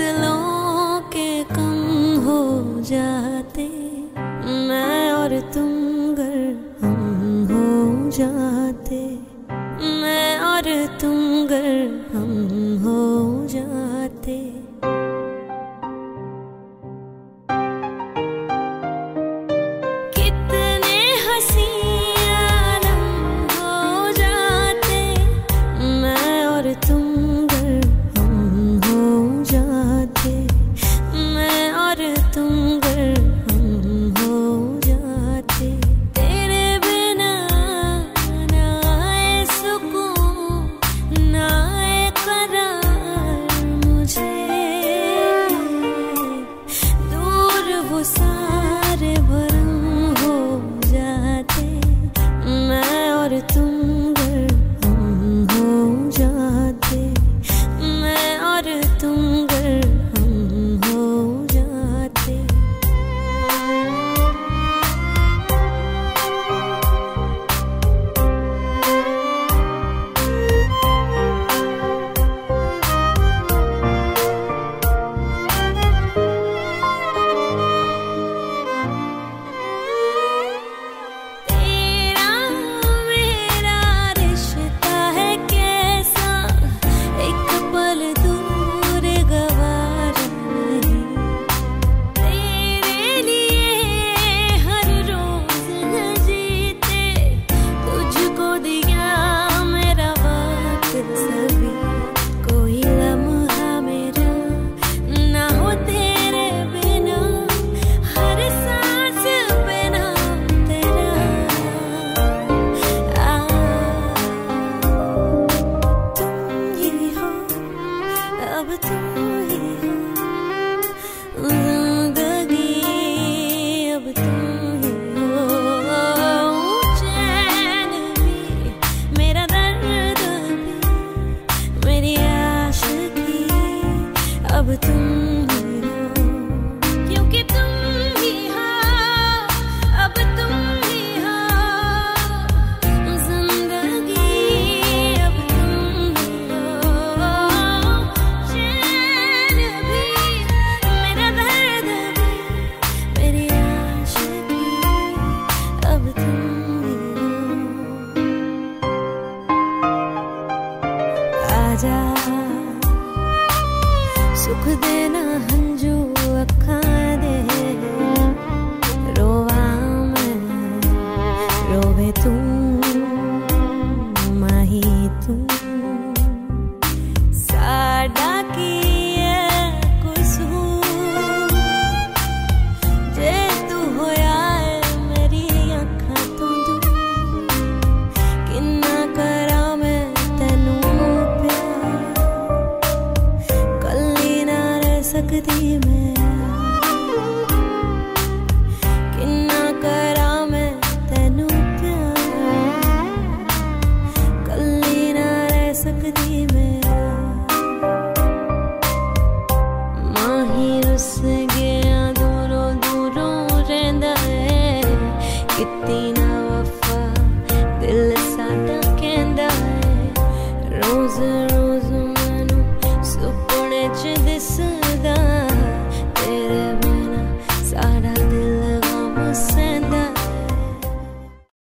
बदलों के कम हो जाते मैं और तुम गर हम हो जाते। राजा। सुख देना हंजू अखाए सकदी मैं? किन्ना करा मैं तेनू प्यार? ना रह मैं। माही रुस गया दूरों दूरों रहंदा है। कितनी ना वफा दिल साडा कहंदा है। रोज रोज